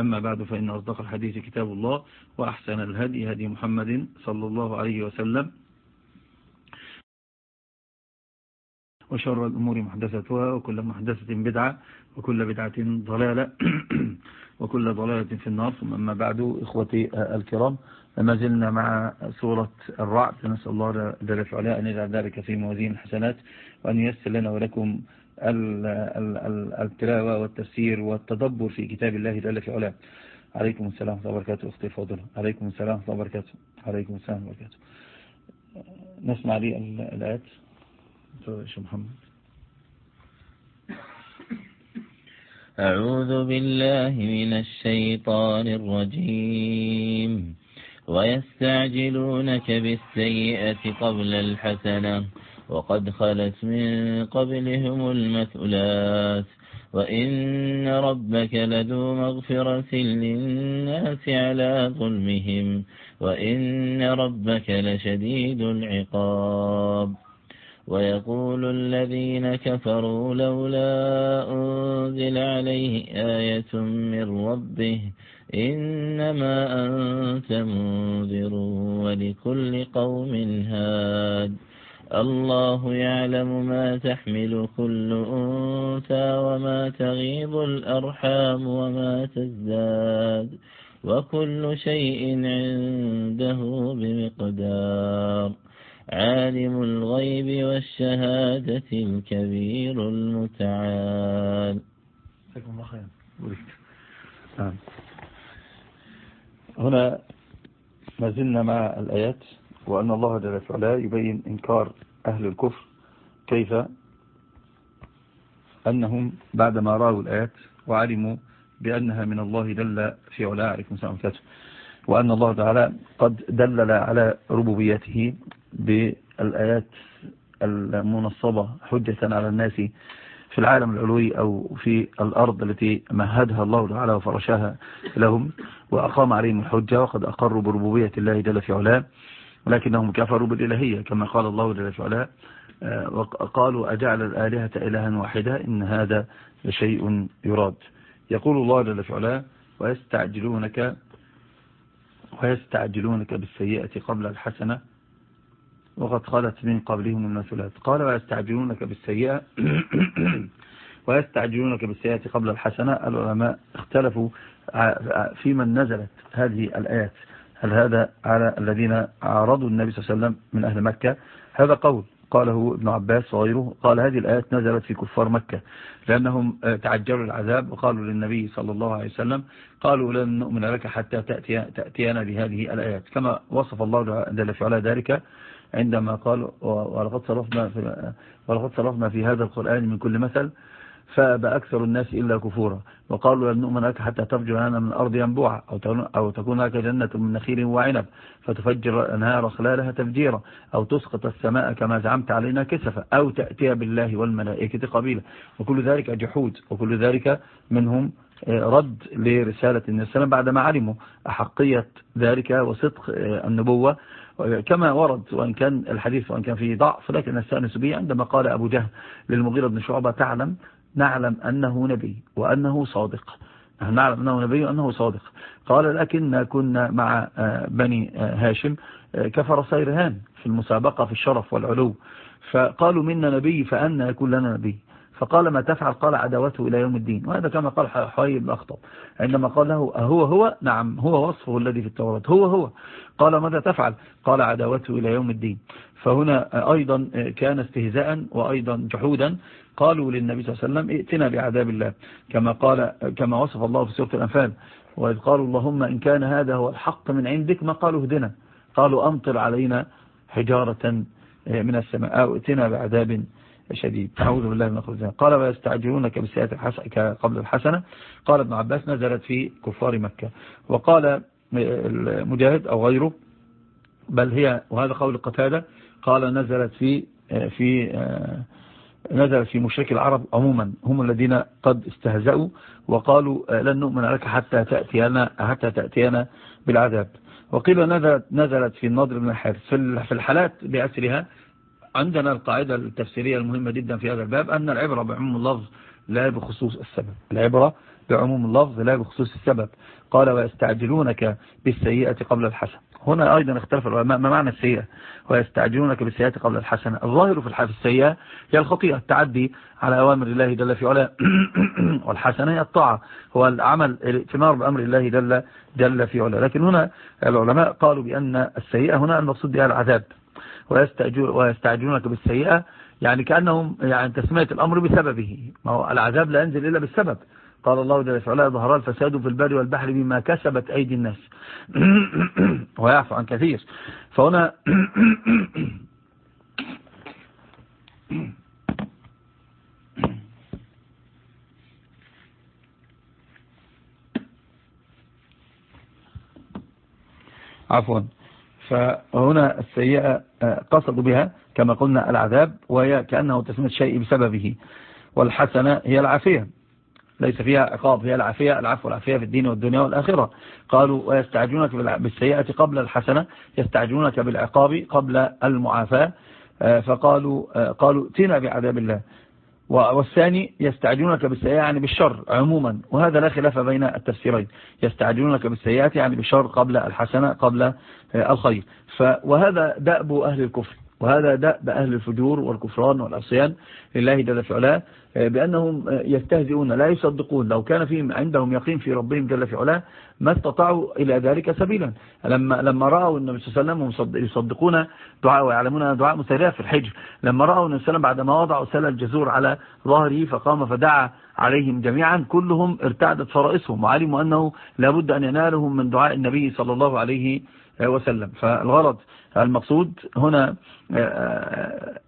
أما بعد فإن أصدق الحديث كتاب الله وأحسن الهدي هدي محمد صلى الله عليه وسلم وشر الأمور محدثتها وكل محدثة بدعة وكل بدعة ضلالة وكل ضلالة في النار. ثم أما بعد إخوتي الكرام ما زلنا مع سورة الرعد نسأل الله جل وعلا أن يجعل ذلك في موازين الحسنات وأن ييسر لنا ولكم التلاوة والتفسير والتدبر في كتاب الله جل وعلا عليكم السلام ورحمة الله وبركاته أختي فاضلة. عليكم السلام ورحمة الله وبركاته. عليكم السلام ورحمة الله وبركاته. نسمع لي الآيات. شو محمد؟ أعوذ بالله من الشيطان الرجيم. ويستعجلونك بالسيئة قبل الحسنة. وقد خلت من قبلهم المثلات وإن ربك لذو مغفرة للناس على ظلمهم وإن ربك لشديد العقاب. ويقول الذين كفروا لولا أنزل عليه آية من ربه إنما أنت منذر ولكل قوم هاد. الله يعلم ما تحمل كل أنثى وما تغيض الأرحام وما تزداد وكل شيء عنده بمقدار عالم الغيب والشهادة الكبير المتعال. الله خير نعم. هنا ما زلنا مع الآيات. وأن الله جل وعلا يبين إنكار أهل الكفر كيف أنهم بعدما رأوا الآيات وعلموا بأنها من الله جل في علاء عليكم السلام عليكم وأن الله تعالى قد دلل على ربوبيته بالآيات المنصبة حجة على الناس في العالم العلوي أو في الأرض التي مهدها الله تعالى وفرشها لهم وأقام عليهم الحجة وقد أقروا بربوبية الله جل في علاه. ولكنهم كفروا بالإلهية كما قال الله جل في علاه وقالوا أجعل الآلهة إلها واحدة إن هذا لشيء يراد. يقول الله جل في علاه ويستعجلونك ويستعجلونك بالسيئة قبل الحسنة وقد خلت من قبلهم المثلات. قال ويستعجلونك بالسيئة ويستعجلونك بالسيئة قبل الحسنة. العلماء اختلفوا في من نزلت هذه الآيات. هل هذا على الذين عارضوا النبي صلى الله عليه وسلم من أهل مكة؟ هذا قول قاله ابن عباس وغيره قال هذه الآيات نزلت في كفار مكة لأنهم تعجلوا العذاب وقالوا للنبي صلى الله عليه وسلم قالوا لن نؤمن لك حتى تأتي تأتينا بهذه الآيات. كما وصف الله جل في ذلك عندما قال ولقد صرفنا في, ولقد صرفنا في هذا القرآن من كل مثل فأبى أكثر الناس إلا كفورا. وقالوا لن نؤمن لك حتى تفجر لنا من الأرض ينبوعا أو تكون لك جنة من نخيل وعنب فتفجر الأنهار خلالها تفجيرا أو تسقط السماء كما زعمت علينا كسفا أو تأتي بالله والملائكة قبيلا. وكل ذلك جحود وكل ذلك منهم رد لرسالة النبي صلى بعدما علموا أحقية ذلك وصدق النبوة. كما ورد وإن كان الحديث وإن كان فيه ضعف لكن نستأنس به عندما قال أبو جهل للمغيرة بن شعبة تعلم نعلم أنه نبي وأنه صادق. نحن نعلم أنه نبي وأنه صادق. قال لكن كنا مع بني هاشم كفر صيرهان في المسابقة في الشرف والعلو. فقالوا منا نبي فأنا يكون لنا نبي. فقال ما تفعل قال عداوته إلى يوم الدين. وهذا كما قال حوي بن أخطب. عندما قال له أهو هو نعم هو وصفه الذي في التوراة. هو هو. قال ماذا تفعل؟ قال عداوته إلى يوم الدين. فهنا أيضا كان استهزاء وأيضا جحودا. قالوا للنبي صلى الله عليه وسلم ائتنا بعذاب الله. كما قال كما وصف الله في سورة الأنفال. وإذ قالوا اللهم إن كان هذا هو الحق من عندك ما قالوا اهدنا. قالوا أمطر علينا حجارة من السماء. أو ائتنا بعذاب شديد. أعوذ بالله من الخزان قال ويستعجلونك بالسيئة قبل الحسنة؟ قال ابن عباس نزلت في كفار مكة. وقال المجاهد أو غيره بل هي وهذا قول قتادة قال نزلت في في نزل في مشرك العرب عموما. هم الذين قد استهزأوا وقالوا لن نؤمن لك حتى تأتينا حتى تأتينا بالعذاب. وقيل نزلت نزلت في النضر بن الحارث في الحالات بأسرها عندنا القاعدة التفسيرية المهمة جدا في هذا الباب أن العبرة بعموم اللفظ لا بخصوص السبب. العبرة بعموم اللفظ لا بخصوص السبب. قال ويستعجلونك بالسيئة قبل الحسن هنا أيضا اختلف ما معنى السيئة؟ ويستعجلونك بالسيئة قبل الحسنة. الظاهر في الحافة السيئة هي الخطيئة التعدي على أوامر الله جل في علا والحسنة هي الطاعة هو العمل الاتمار بأمر الله جل, جل في علا لكن هنا العلماء قالوا بأن السيئة هنا المقصود بها العذاب. ويستعجلونك بالسيئة. يعني كأنهم يعني تسمية الأمر بسببه. ما هو العذاب لا ينزل إلا بالسبب. قال الله جل وعلا ظهر الفساد في البر والبحر بما كسبت أيدي الناس. ويعفو عن كثير. فهنا عفوا. فهنا السيئة آه، قصدوا بها كما قلنا العذاب وهي كأنه تسمى الشيء بسببه والحسنة هي العافية ليس فيها عقاب هي العافية العفو والعافية في الدين والدنيا والآخرة. قالوا ويستعجلونك بالسيئة قبل الحسنة يستعجلونك بالعقاب قبل المعافاة آه، فقالوا آه، قالوا تنا بعذاب الله. والثاني يستعجلونك بالسيئة يعني بالشر عموما. وهذا لا خلاف بين التفسيرين. يستعجلونك بالسيئة يعني بالشر قبل الحسنة قبل الخير. وهذا دأب أهل الكفر. وهذا دأب أهل الفجور والكفران والعصيان لله جل في علاه آه، بأنهم آه، يستهزئون لا يصدقون. لو كان فيهم عندهم يقين في ربهم جل في علاه ما استطاعوا إلى ذلك سبيلا. لما لما رأوا النبي صلى الله عليه وسلم يصدقون دعاء ويعلمون دعاء مسيرها في الحج. لما رأوا النبي صلى الله عليه وسلم بعدما وضعوا سل الجزور على ظهره فقام فدعا عليهم جميعا كلهم ارتعدت فرائسهم وعلموا أنه لابد أن ينالهم من دعاء النبي صلى الله عليه وسلم. فالغرض المقصود هنا آه،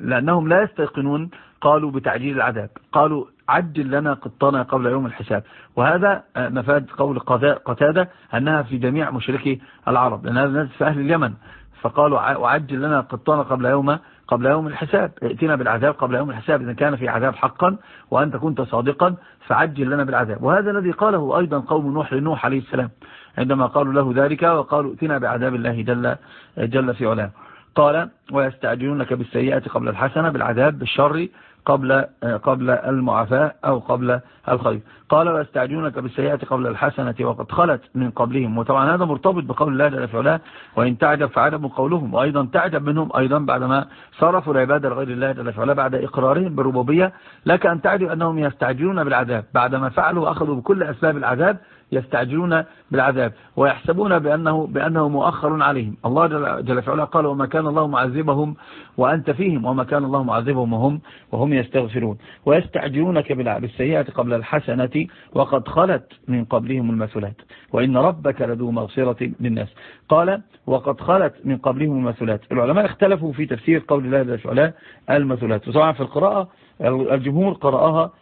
لأنهم لا يستيقنون قالوا بتعجيل العذاب. قالوا عجل لنا قطنا قبل يوم الحساب. وهذا مفاد قول قتادة أنها في جميع مشركي العرب لأن هذا ناس في أهل اليمن. فقالوا وعجل لنا قطنا قبل يوم قبل يوم الحساب. ائتنا بالعذاب قبل يوم الحساب إذا كان في عذاب حقا وأنت كنت صادقا فعجل لنا بالعذاب. وهذا الذي قاله أيضا قوم نوح لنوح عليه السلام عندما قالوا له ذلك وقالوا ائتنا بعذاب الله جل, جل في علاه. قال ويستعجلونك بالسيئة قبل الحسنة بالعذاب بالشر قبل قبل المعافاة أو قبل الخير. قال ويستعجلونك بالسيئة قبل الحسنة وقد خلت من قبلهم. وطبعا هذا مرتبط بقول الله جل وعلا وإن تعجب فعجب قولهم. وأيضا تعجب منهم أيضا بعدما صرفوا العبادة لغير الله جل وعلا بعد إقرارهم بالربوبية. لك أن تعجب أنهم يستعجلون بالعذاب. بعدما فعلوا وأخذوا بكل أسباب العذاب يستعجلون بالعذاب. ويحسبون بأنه, بأنه مؤخر عليهم. الله جل وعلا قال وما كان الله معذبهم وأنت فيهم وما كان الله معذبهم وهم, وهم يستغفرون. ويستعجلونك بالسيئة قبل الحسنة وقد خلت من قبلهم المثلات وإن ربك لذو مغفرة للناس. قال وقد خلت من قبلهم المثلات العلماء اختلفوا في تفسير قول الله جل وعلا المثلات وطبعا في القراءة الجمهور قرأها